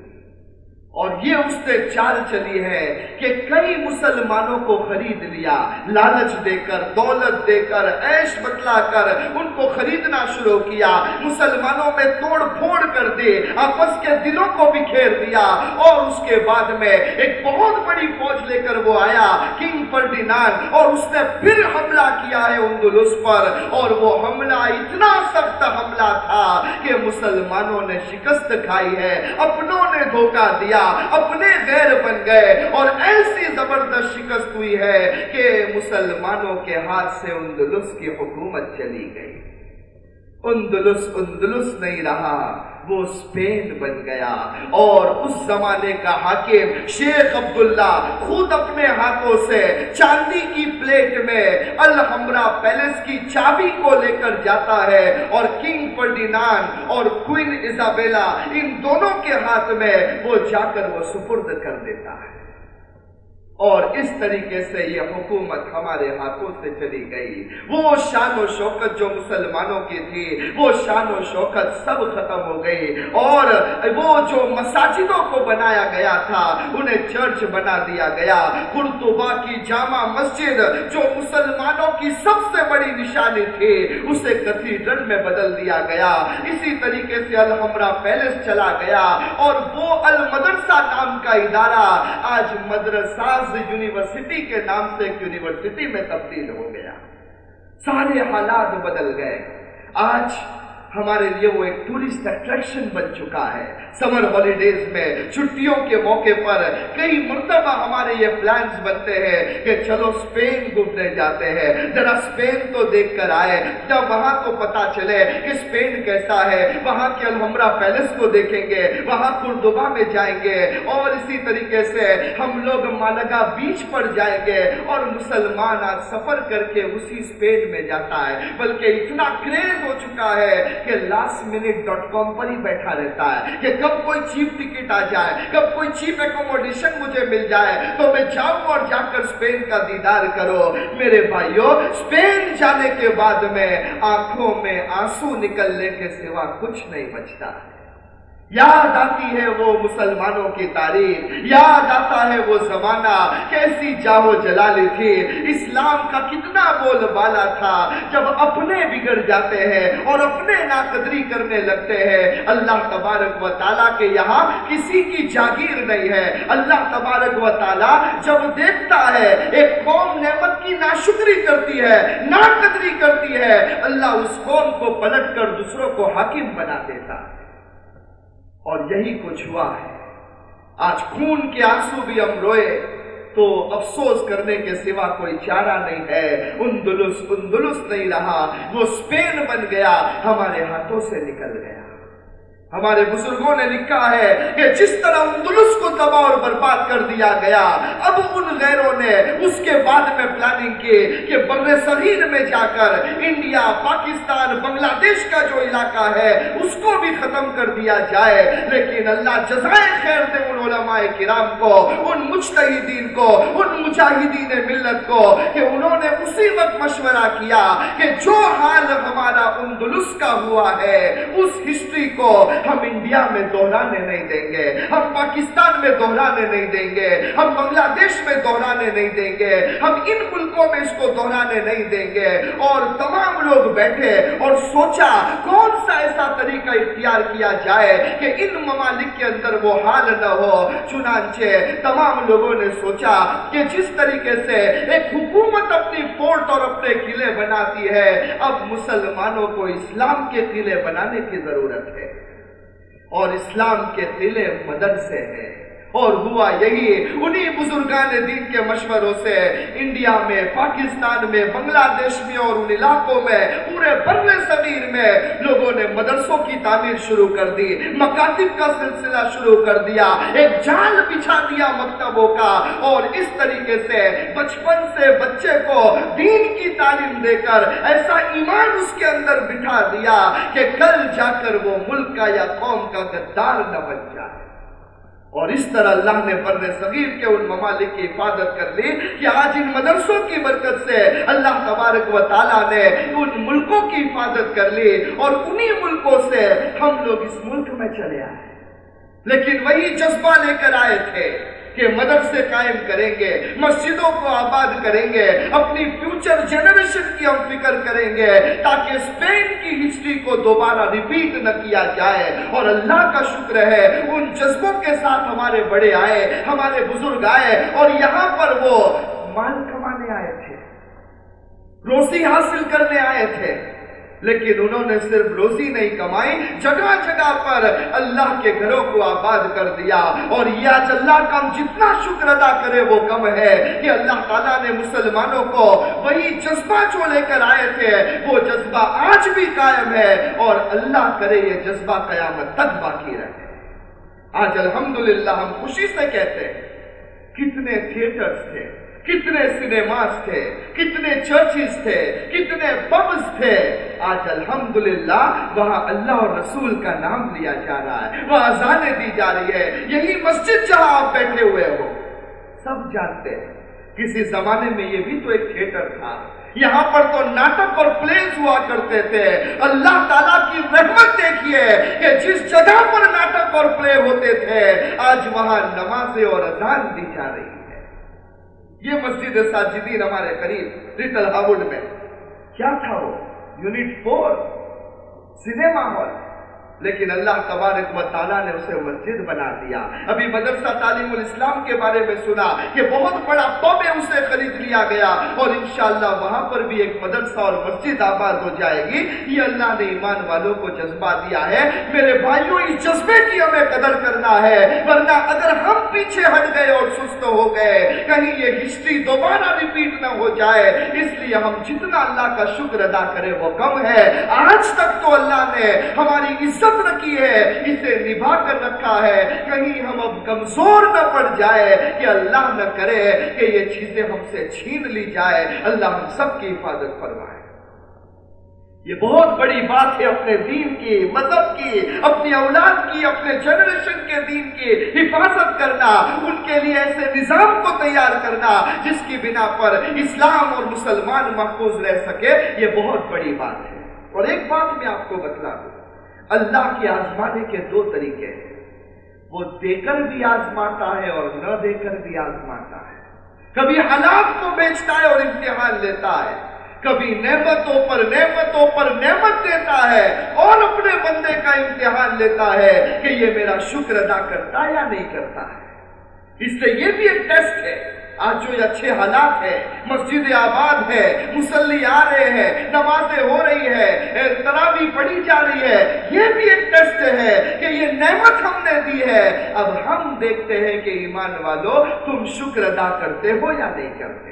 اور یہ اس نے چال چلی ہے کہ کئی مسلمانوں کو خرید لیا، لالچ دے کر، دولت دے کر، عیش بتلا کر ان کو خریدنا شروع کیا۔ مسلمانوں میں توڑ پھوڑ کر دے، آپس کے دلوں کو بکھیر دیا اور اس کے بعد میں ایک بہت بڑی فوج لے کر وہ آیا، کنگ فرڈینان اور اس نے پھر حملہ کیا ہے اندلس پر۔ اور وہ حملہ اتنا سخت حملہ تھا کہ مسلمانوں نے شکست کھائی ہے، اپنوں نے دھوکہ دیا۔ اپنے غیر بن گئے اور ایسی زبردست شکست ہوئی ہے کہ مسلمانوں کے ہاتھ سے اندلس کی حکومت چلی گئی۔ اندلس اندلس نہیں رہا، وہ اسپین بن گیا۔ اور اس زمانے کا حاکم شیخ عبداللہ خود اپنے ہاتھوں سے چاندی کی پلیٹ میں الحمرہ پیلس کی چابی کو لے کر جاتا ہے اور کنگ فرڈینان اور کوئن ایزابیلا ان دونوں کے ہاتھ میں وہ جا کر وہ سپرد کر دیتا ہے۔ اور اس طریقے سے یہ حکومت ہمارے ہاتھوں سے چلی گئی۔ وہ شان و شوکت جو مسلمانوں کی تھی، وہ شان و شوکت سب ختم ہو گئی۔ اور وہ جو مساجدوں کو بنایا گیا تھا، انہیں چرچ بنا دیا گیا۔ قرطبہ کی جامع مسجد جو مسلمانوں کی سب سے بڑی نشانی تھی، اسے کتھیڈرل میں بدل دیا گیا۔ اسی طریقے سے الحمرہ پیلس چلا گیا۔ اور وہ المدرسہ نام کا ادارہ آج مدرسہ یونیورسٹی کے نام سے ایک یونیورسٹی میں تبدیل ہو گیا۔ سارے حالات بدل گئے۔ آج ہمارے لیے وہ ایک ٹورسٹ اٹریکشن بن چکا ہے۔ سمر ہالیڈیز میں چھٹیوں کے موقع پر کئی مرتبہ ہمارے یہ پلانز بنتے ہیں کہ چلو سپین گھومنے جاتے ہیں۔ ذرا سپین تو دیکھ کر آئے۔ جب وہاں کو پتا چلے کہ سپین کیسا ہے۔ وہاں کے الحمرہ پیلس کو دیکھیں گے۔ وہاں کردبا میں جائیں گے۔ اور اسی طریقے سے ہم لوگ مالگا بیچ پر جائیں گے۔ اور مسلمان آج سفر کر کے اسی سپین میں جاتا ہے۔ بلکہ اتنا کریز ہو چکا ہے کہ لاسٹ منٹ ڈاٹ کام پر ہی بیٹھا رہتا ہے کہ کب کوئی چیپ ٹکٹ آ جائے، کب کوئی چیپ ایکوموڈیشن مجھے مل جائے، تو میں جاؤں اور جا کر سپین کا دیدار کرو میرے بھائیوں سپین جانے کے بعد میں آنکھوں میں آنسو نکلنے کے سوا کچھ نہیں بچتا۔ یاد آتی ہے وہ مسلمانوں کی تاریخ، یاد آتا ہے وہ زمانہ کیسی جاہو جلالی تھی۔ اسلام کا کتنا بول بالا تھا۔ جب اپنے بگڑ جاتے ہیں اور اپنے ناقدری کرنے لگتے ہیں، اللہ تبارک و تعالیٰ کے یہاں کسی کی جاگیر نہیں ہے۔ اللہ تبارک و تعالیٰ جب دیکھتا ہے، ایک قوم نعمت کی ناشکری کرتی ہے، ناقدری کرتی ہے، اللہ اس قوم کو پلٹ کر دوسروں کو حاکم بنا دیتا۔ ہے اور یہی کچھ ہوا ہے۔ آج خون کے آنسو بھی ہم روئے، تو افسوس کرنے کے سوا کوئی چارہ نہیں ہے۔ اندلس اندلس نہیں رہا، وہ اسپین بن گیا، ہمارے ہاتھوں سے نکل گیا۔ ہمارے بزرگوں نے لکھا ہے کہ جس طرح اندلس کو تباہ اور برباد کر دیا گیا، اب ان غیروں نے اس کے بعد میں پلاننگ کی کہ بر صغیر میں جا کر انڈیا، پاکستان، بنگلہ دیش کا جو علاقہ ہے، اس کو بھی ختم کر دیا جائے۔ لیکن اللہ جزائے خیر دے ان علماء کرام کو، ان مجتہدین کو، ان مجاہدین ملت کو، کہ انہوں نے اسی وقت مشورہ کیا کہ جو حال ہمارا اندلس کا ہوا ہے، اس ہسٹری کو ہم انڈیا میں دہرانے نہیں دیں گے، ہم پاکستان میں دہرانے نہیں دیں گے، ہم بنگلہ دیش میں دہرانے نہیں دیں گے، ہم ان ملکوں میں اس کو دہرانے نہیں دیں گے۔ اور تمام لوگ بیٹھے اور سوچا کون سا ایسا طریقہ اختیار کیا جائے کہ ان ممالک کے اندر وہ حال نہ ہو۔ چنانچہ تمام لوگوں نے سوچا کہ جس طریقے سے ایک حکومت اپنی فورٹ اور اپنے قلعے بناتی ہے، اب مسلمانوں کو اسلام کے قلعے بنانے کی ضرورت ہے۔ اور اسلام کے قلعے مدرسے ہیں۔ اور ہوا یہی انہی بزرگان دین کے مشوروں سے انڈیا میں، پاکستان میں، بنگلہ دیش میں اور ان علاقوں میں، پورے بر صغیر میں لوگوں نے مدرسوں کی تعمیر شروع کر دی، مکاتب کا سلسلہ شروع کر دیا، ایک جال بچھا دیا مکتبوں کا اور اس طریقے سے بچپن سے بچے کو دین کی تعلیم دے کر ایسا ایمان اس کے اندر بٹھا دیا کہ کل جا کر وہ ملک کا یا قوم کا گدار نہ بن جائے۔ اور اس طرح اللہ نے بر صغیر کے ان ممالک کی حفاظت کر لی کہ آج ان مدرسوں کی برکت سے اللہ تبارک و تعالیٰ نے ان ملکوں کی حفاظت کر لی اور انہی ملکوں سے ہم لوگ اس ملک میں چلے آئے۔ لیکن وہی جذبہ لے کر آئے تھے۔ کہ مدرسے قائم کریں گے، مسجدوں کو آباد کریں گے، اپنی فیوچر جنریشن کی ہم فکر کریں گے تاکہ اسپین کی ہسٹری کو دوبارہ ریپیٹ نہ کیا جائے۔ اور اللہ کا شکر ہے، ان جذبوں کے ساتھ ہمارے بڑے آئے، ہمارے بزرگ آئے، اور یہاں پر وہ مال کمانے آئے تھے، روزی حاصل کرنے آئے تھے۔ لیکن انہوں نے صرف روزی نہیں کمائی، جگہ جگہ پر اللہ کے گھروں کو آباد کر دیا۔ اور یہ آج اللہ کا ہم جتنا شکر ادا کرے وہ کم ہے۔ کہ اللہ تعالیٰ نے مسلمانوں کو وہی جذبہ جو لے کر آئے تھے، وہ جذبہ آج بھی قائم ہے۔ اور اللہ کرے یہ جذبہ قیامت تک باقی رہے۔ آج الحمدللہ ہم خوشی سے کہتے ہیں، کتنے تھیٹرز تھے۔ کتنے سنیماز تھے، کتنے چرچز تھے، کتنے پبز تھے۔ آج الحمدللہ وہاں اللہ اور رسول کا نام لیا جا رہا ہے، وہاں اذانیں دی جا رہی ہے یہی مسجد جہاں آپ بیٹھے ہوئے ہو۔ سب جانتے ہیں۔ کسی زمانے میں یہ بھی تو ایک تھیٹر تھا۔ یہاں پر تو ناٹک اور پلیز ہوا کرتے تھے۔ اللہ تعالیٰ کی رحمت دیکھیے کہ جس جگہ پر ناٹک اور پلے ہوتے تھے، آج وہاں نمازیں اور اذان دی جا رہی یہ مسجد ساجدین ہمارے قریب ریٹل ہاؤڈ میں۔ کیا تھا وہ؟ یونٹ فور سنیما ہال لیکن اللہ تبارک و تعالیٰ نے اسے مسجد بنا دیا۔ ابھی مدرسہ تعلیم الاسلام کے بارے میں سنا کہ بہت بڑا پب ہے اسے خرید لیا گیا اور انشاءاللہ وہاں پر بھی ایک مدرسہ اور مسجد آباد ہو جائے گی۔ یہ اللہ نے ایمان والوں کو جذبہ دیا ہے۔ میرے بھائیوں اس جذبے کی ہمیں قدر کرنا ہے۔ ورنہ اگر ہم پیچھے ہٹ گئے اور سست ہو گئے، کہیں یہ ہسٹری دوبارہ ریپیٹ نہ ہو جائے۔ اس لیے ہم جتنا اللہ کا شکر ادا کرے وہ کم ہے۔ آج تک تو اللہ نے ہماری عزت عزت رکھی ہے اسے نبھا کر رکھا ہے۔ کہیں ہم اب کمزور نہ پڑ جائے کہ اللہ نہ کرے کہ یہ چیزیں ہم سے چھین لی جائے۔ اللہ ہم سب کی حفاظت فرمائے۔ یہ بہت بڑی بات ہے اپنے دین کی، مذہب کی، اپنی اولاد کی، اپنے جنریشن کے دین کی۔ حفاظت کرنا، ان کے لیے ایسے نظام کو تیار کرنا جس کی بنا پر اسلام اور مسلمان محفوظ رہ سکے، یہ بہت بڑی بات ہے۔ اور ایک بات میں آپ کو بتلا دوں۔ اللہ کے آزمانے کے دو طریقے ہیں۔ وہ دے کر بھی آزماتا ہے اور نہ دے کر بھی آزماتا ہے۔ کبھی حالات کو بیچتا ہے اور امتحان لیتا ہے۔ کبھی نعمتوں پر نعمتوں پر نعمت دیتا ہے اور اپنے بندے کا امتحان لیتا ہے کہ یہ میرا شکر ادا کرتا یا نہیں کرتا ہے۔ اس سے یہ بھی ایک ٹیسٹ ہے آج جو یہ اچھے حالات ہے مسجد آباد ہے مسلی آ رہے ہیں، نمازیں ہو رہی ہے ترابی پڑھی جا رہی ہے، یہ بھی ایک ٹیسٹ ہے کہ یہ نعمت ہم نے دی ہے۔ اب ہم دیکھتے ہیں کہ ایمان والو، تم شکر ادا کرتے ہو یا نہیں کرتے؟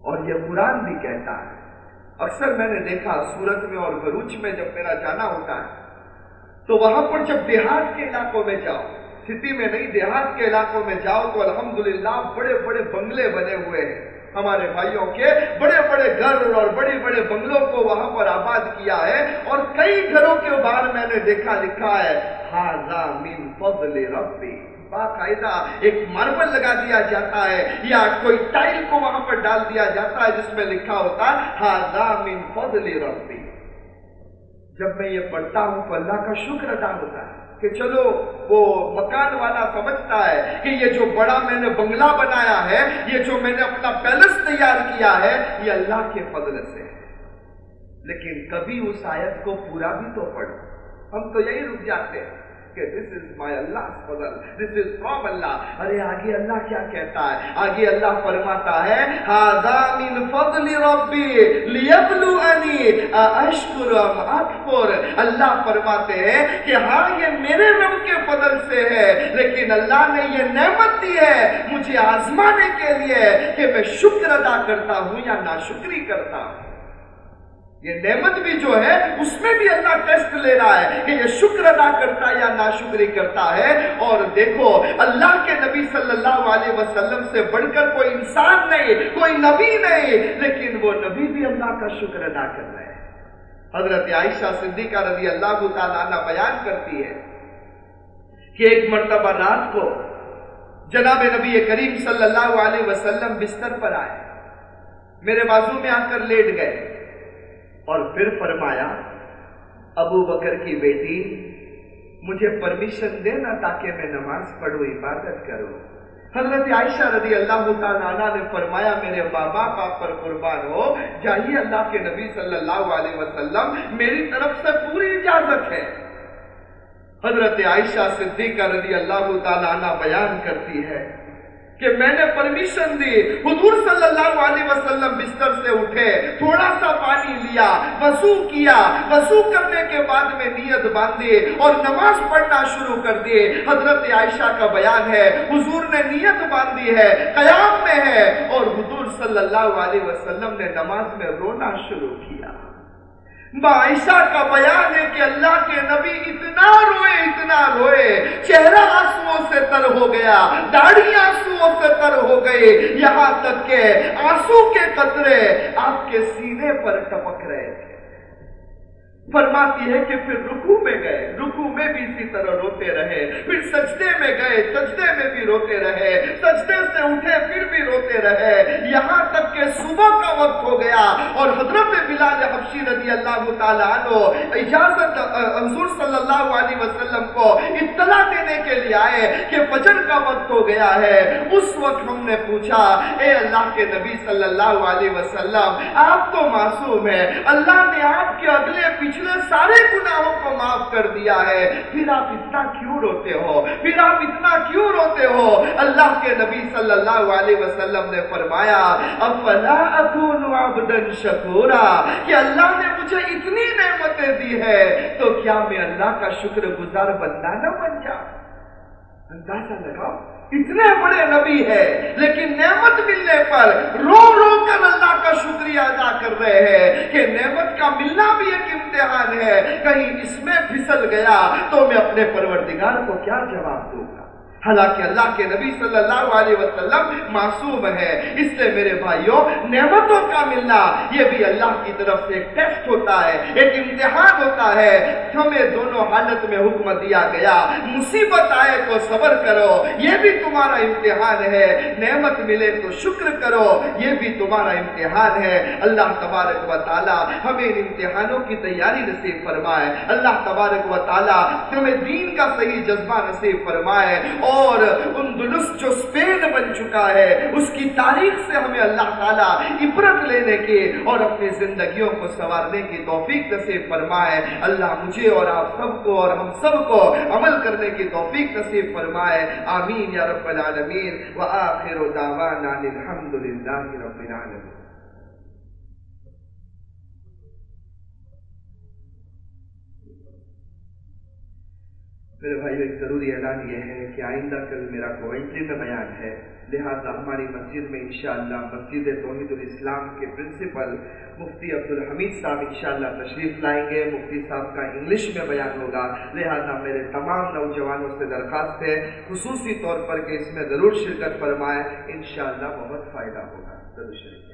اور یہ قرآن بھی کہتا ہے۔ اکثر میں نے دیکھا سورت میں اور بروچ میں جب میرا جانا ہوتا ہے، تو وہاں پر جب دیہات کے علاقوں میں جاؤ سٹی میں نہیں، دیہات کے علاقوں میں جاؤ تو الحمدللہ بڑے بڑے بنگلے بنے ہوئے ہیں۔ ہمارے بھائیوں کے بڑے بڑے گھر اور بڑے بڑے بنگلوں کو وہاں پر آباد کیا ہے اور کئی گھروں کے باہر میں نے دیکھا لکھا ہے ہاضا من فضل ربی. باقاعدہ ایک ماربل لگا دیا جاتا ہے یا کوئی ٹائل کو وہاں پر ڈال دیا جاتا ہے جس میں لکھا ہوتا ہے ہاضا من فضل ربی. جب میں یہ پڑھتا ہوں تو اللہ کا شکر ادا ہوتا ہے۔ کہ چلو وہ مکان والا سمجھتا ہے کہ یہ جو بڑا میں نے بنگلہ بنایا ہے، یہ جو میں نے اپنا پیلس تیار کیا ہے، یہ اللہ کے فضل سے ہے۔ لیکن کبھی اس آیت کو پورا بھی تو پڑھو۔ ہم تو یہی رک جاتے ہیں۔ کہ دس از مائی اللہ فضل دس از فرام اللہ ارے آگے اللہ کیا کہتا ہے؟ آگے اللہ فرماتا ہے، ہاذا من فضل ربی لیبلونی اشکر ام اکفر. اللہ فرماتے ہیں کہ ہاں یہ میرے رب کے فضل سے ہے، لیکن اللہ نے یہ نعمت دی ہے مجھے آزمانے کے لیے کہ میں شکر ادا کرتا ہوں یا ناشکری کرتا ہوں۔ یہ نعمت بھی جو ہے، اس میں بھی اللہ ٹیسٹ لے رہا ہے کہ یہ شکر ادا کرتا ہے یا ناشکری کرتا ہے۔ اور دیکھو، اللہ کے نبی صلی اللہ علیہ وسلم سے بڑھ کر کوئی انسان نہیں، کوئی نبی نہیں، لیکن وہ نبی بھی اللہ کا شکر ادا کر رہے ہیں۔ حضرت عائشہ صدیقہ رضی اللہ تعالیٰ عنہ بیان کرتی ہے کہ ایک مرتبہ رات کو جناب نبی کریم صلی اللہ علیہ وسلم بستر پر آئے۔ میرے بازو میں آ کر لیٹ گئے۔ اور پھر فرمایا، ابو بکر کی بیٹی، مجھے پرمیشن دینا تاکہ میں نماز پڑھوں، عبادت کروں. حضرت عائشہ رضی اللہ تعالیٰ نے فرمایا، میرے بابا باپ پر قربان ہو، جائیے اللہ کے نبی صلی اللہ علیہ وسلم، میری طرف سے پوری اجازت ہے. حضرت عائشہ صدیقہ رضی اللہ تعالیٰ بیان کرتی ہے کہ میں نے پرمیشن دی۔ حضور صلی اللہ علیہ وسلم بستر سے اٹھے، تھوڑا سا پانی لیا، وضو کیا۔ وضو کرنے کے بعد میں نیت باندھی اور نماز پڑھنا شروع کر دیے حضرت عائشہ کا بیان ہے، حضور نے نیت باندھی ہے، قیام میں ہے۔ اور حضور صلی اللہ علیہ وسلم نے نماز میں رونا شروع کیا۔ عائشہ کا بیان ہے کہ اللہ کے نبی اتنا روئے اتنا روئے۔ چہرہ آنسو سے تر ہو گیا، داڑھی آنسو سے تر ہو گئی یہاں تک کہ آنسو کے قطرے آپ کے سینے پر ٹپک رہے تھے۔ فرماتی ہے کہ پھر رکو میں گئے رکو میں بھی اسی طرح روتے رہے۔ پھر سجدے میں گئے، سجدے میں بھی روتے رہے۔ سجدے سے اٹھے، پھر بھی روتے رہے۔ یہاں تک کہ صبح کا وقت ہو گیا اور حضرت بلال حبشی رضی اللہ تعالیٰ عنہ اجازت حضور صلی اللہ علیہ وسلم کو اطلاع دینے کے لیے آئے کہ فجر کا وقت ہو گیا ہے۔ اس وقت ہم نے پوچھا، اے اللہ کے نبی صلی اللہ علیہ وسلم، آپ تو معصوم ہیں۔ اللہ نے آپ کے اگلے پیچھے پچھلے سارے گناہوں کو معاف کر دیا ہے۔ پھر آپ اتنا کیوں روتے ہو؟ پھر آپ اتنا کیوں روتے ہو؟ اللہ کے نبی صلی اللہ علیہ وسلم نے فرمایا، افلا اکون عبدا شکورا، کہ اللہ نے مجھے اتنی نعمتیں دی ہے تو کیا میں اللہ کا شکر گزار بندہ نہ بن جاؤں؟ اندازہ لگاؤ۔ اتنے بڑے نبی ہے لیکن نعمت ملنے پر رو رو کر اللہ کا شکریہ ادا کر رہے ہیں کہ نعمت کا ملنا بھی ایک امتحان ہے۔ کہیں اس میں پھسل گیا تو میں اپنے پروردگار کو کیا جواب دوں؟ حالانکہ اللہ کے نبی صلی اللہ علیہ وسلم معصوم ہے اس سے میرے بھائیوں، نعمتوں کا ملنا یہ بھی اللہ کی طرف سے ایک ٹیسٹ ہوتا ہے، ایک امتحان ہوتا ہے۔ ہمیں دونوں حالت میں حکم دیا گیا۔ مصیبت آئے تو صبر کرو، یہ بھی تمہارا امتحان ہے۔ نعمت ملے تو شکر کرو، یہ بھی تمہارا امتحان ہے۔ اللہ تبارک و تعالی ہمیں ان امتحانوں کی تیاری نصیب فرمائے۔ اللہ تبارک و تعالی ہمیں دین کا صحیح جذبہ نصیب فرمائے۔ اور اور اندلس جو سپین بن چکا ہے، اس کی تاریخ سے ہمیں اللہ تعالیٰ عبرت لینے کی اور اپنی زندگیوں کو سوارنے کی توفیق نصیب فرمائے۔ اللہ مجھے اور آپ سب کو اور ہم سب کو عمل کرنے کی توفیق نصیب فرمائے۔ آمین یا رب العالمین۔ وآخر دعوانا الحمدللہ رب العالمین۔ میرے بھائی ایک ضروری اعلان یہ ہے کہ آئندہ کل میرا کوئنٹری میں بیان ہے۔ لہٰذا ہماری مسجد میں انشاءاللہ مسجد توحید الاسلام کے پرنسپل مفتی عبد الحمید صاحب انشاءاللہ تشریف لائیں گے۔ مفتی صاحب کا انگلش میں بیان ہوگا۔ لہٰذا میرے تمام نوجوانوں سے درخواست ہے، خصوصی طور پر کہ اس میں ضرور شرکت فرمائے، انشاءاللہ بہت فائدہ ہوگا۔ ضرور شرکت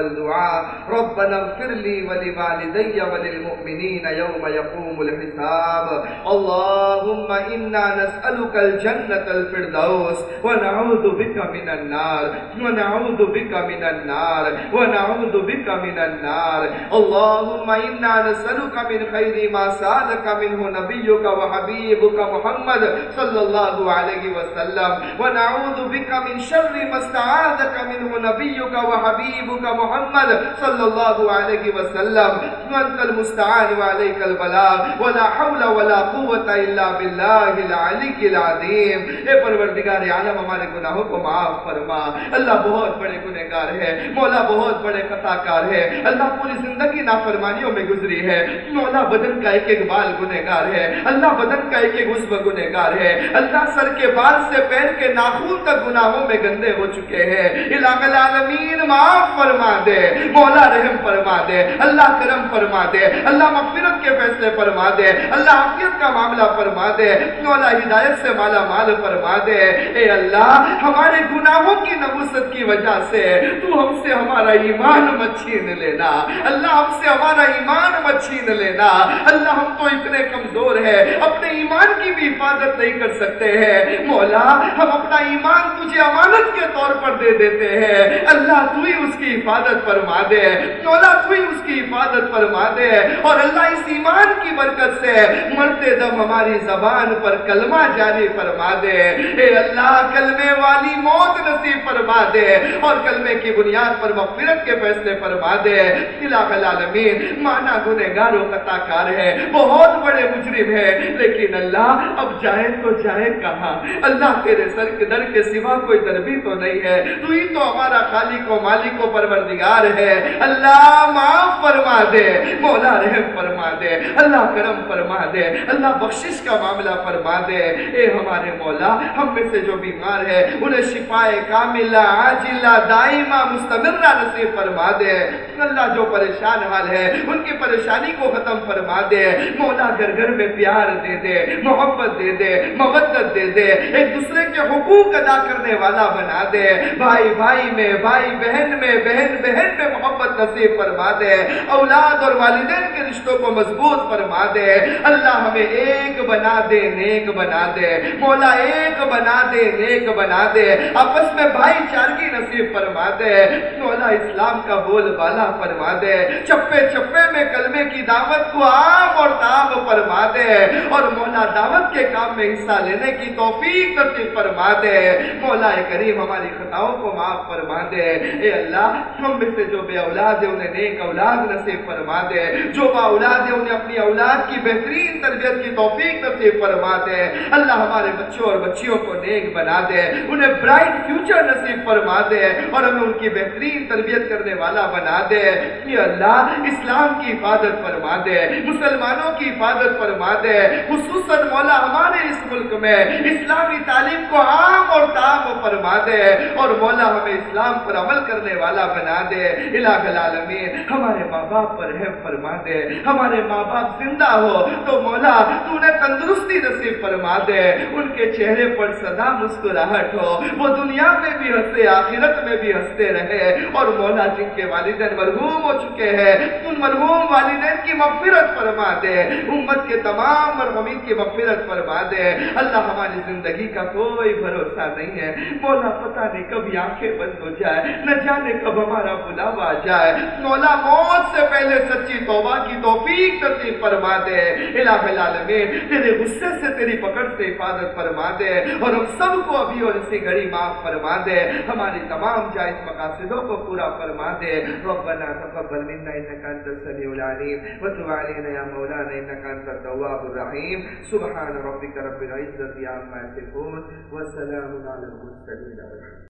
الدعاء. ربنا اغفر لي ولوالدي وللمؤمنين يوم يقوم الحساب. اللهم إنا نسألك الجنة الفردوس ونعوذ بك من النار ونعوذ بك من النار ونعوذ بك من النار. اللهم إنا نسألك من خير ما سألك منه نبيك وحبيبك محمد صلى الله عليه وسلم. ونعوذ بك من شر ما استعاذك منه نبيك وحبيبك محمد محمد صلی اللہ علیہ وسلم. انت المستعان وعلیک البلاغ. ولا حول ولا قوت الا باللہ العلی العظیم اے پروردگار عالم، ہمارے گناہوں کو معاف فرما. اللہ بہت بڑے گنہگار ہے، مولا بہت بڑے خطا کار ہے. اللہ پوری زندگی نافرمانیوں میں گزری ہے. مولا بدن کا ایک ایک بال گنہگار ہے. اللہ بدن کا ایک ایک عضو گنہگار ہے. اللہ سر کے بال سے پیر کے ناخون تک گناہوں میں گندے ہو چکے ہیں. الہ العالمین، معاف فرما. دے مولا رحم فرما دے اللہ کرم فرما دے اللہ مغفرت کے فیصلے فرما دے اللہ عافیت کا معاملہ فرما دے مولا ہدایت سے مالا مال فرما دے اے اللہ، ہمارے گناہوں کی نبوست کی وجہ سے تو ہم سے ہمارا ایمان مت چھین لینا۔ اللہ ہم سے ہمارا ایمان مت چھین لینا۔ اللہ ہم تو اتنے کمزور ہیں، اپنے ایمان کی بھی حفاظت نہیں کر سکتے ہیں۔ مولا، ہم اپنا ایمان تجھے امانت کے طور پر دے دیتے ہیں۔ اللہ تو ہی اس کی حفاظت حفاظت فرما دے مولا تو ہی اس کی حفاظت فرما دے اور اللہ اس ایمان کی برکت سے مرتے دم ہماری زبان پر کلمہ جاری فرما دے اے اللہ، کلمے والی موت نصیب فرما دے اور کلمے کی بنیاد پر مغفرت کے فیصلے فرما دے الہ العالمین، مانا گنہگار و قطع کار ہے۔ بہت بڑے مجرم ہے لیکن اللہ، اب جائے تو جائے کہاں؟ اللہ تیرے سر کے در کے سوا کوئی در بھی تو نہیں ہے۔ تو ہی تو ہمارا خالق و مالک و پروردگار پروردگار ہے۔ اللہ معاف فرما دے، مولا رحم فرما دے، اللہ کرم فرما دے، اللہ بخشش کا معاملہ فرما دے۔ اے ہمارے مولا، ہم میں سے جو بیمار ہے، انہیں شفاء کاملہ، عاجلہ، دائمہ، مستمرہ نصیب فرما دے۔ اللہ جو پریشان حال ہے، ان کی پریشانی کو ختم فرما دے۔ مولا گھر گھر میں پیار دے دے، محبت دے دے مبدت دے دے، ایک دوسرے کے حقوق ادا کرنے والا بنا دے۔ بھائی بھائی میں، بھائی بہن میں، بہن بہن میں محبت نصیب فرما دے، اولاد اور والدین کے رشتوں کو مضبوط فرما دے۔ اللہ ہمیں ایک بنا دے، نیک بنا دے۔ مولا ایک بنا دے، نیک بنا دے۔ آپس میں بھائی چارگی نصیب فرما دے۔ مولا اسلام کا بول بالا فرما دے۔ چپے چپے میں کلمے کی دعوت کو عام اور تام فرما دے۔ اور مولا دعوت کے کام میں حصہ لینے کی توفیق نصیب فرما دے۔ مولا کریم ہماری خطاؤں کو معاف فرما دے۔ اے اللہ، ہم میں سے جو بے اولاد ہے انہیں نیک اولاد نصیب فرما دے۔ جو با اولاد ہے انہیں اپنی اولاد کی بہترین تربیت کی توفیق نصیب فرما دے۔ اللہ ہمارے بچوں اور بچیوں کو نیک بنا دے۔ انہیں برائٹ فیوچر نصیب فرما دے اور ہمیں ان کی بہترین تربیت کرنے والا بنا دے۔ یہ اللہ، اسلام کی حفاظت فرما دے۔ مسلمانوں کی حفاظت فرما دے۔ خصوصاً مولا ہمارے اس ملک میں اسلامی تعلیم کو عام اور تام فرما دے۔ اور مولا ہمیں اسلام پر عمل کرنے والا بنا دے الہ العالمین، ہمارے ماں باپ پر رحم فرما دے ہمارے ماں باپ زندہ ہو تو مولا، تو انہیں تندرستی نصیب فرما دے ان کے چہرے پر سدا مسکراہٹ ہو، وہ دنیا میں بھی ہنستے آخرت میں بھی ہنستے رہے۔ اور مولا جن کے والدین مرحوم ہو چکے ہیں، ان مرحوم والدین کی مغفرت فرما دے امت کے تمام مرحومین کی مغفرت فرما دے اللہ ہماری زندگی کا کوئی بھروسہ نہیں ہے۔ مولا پتہ نہیں کبھی آنکھیں بند ہو جائے نہ جانے کب ہمارا بلاوا آ جائے۔ مولا موت سے پہلے سچی توبہ کی توفیق نصیب فرما دے۔ الہ العالمین، تیرے غصے سے تیری پکڑ سے حفاظت فرما دے۔ اور ہم سب کو ابھی اور اسی گھڑی معاف فرما دے۔ ہماری تمام جائز مقاصدوں کو پورا فرما دے۔ ربنا تقبل منا انك انت السميع العليم وتب علينا يا مولانا انك انت التواب الرحيم سبحان ربك رب العزه عما يصفون وسلام على المرسلين والحمد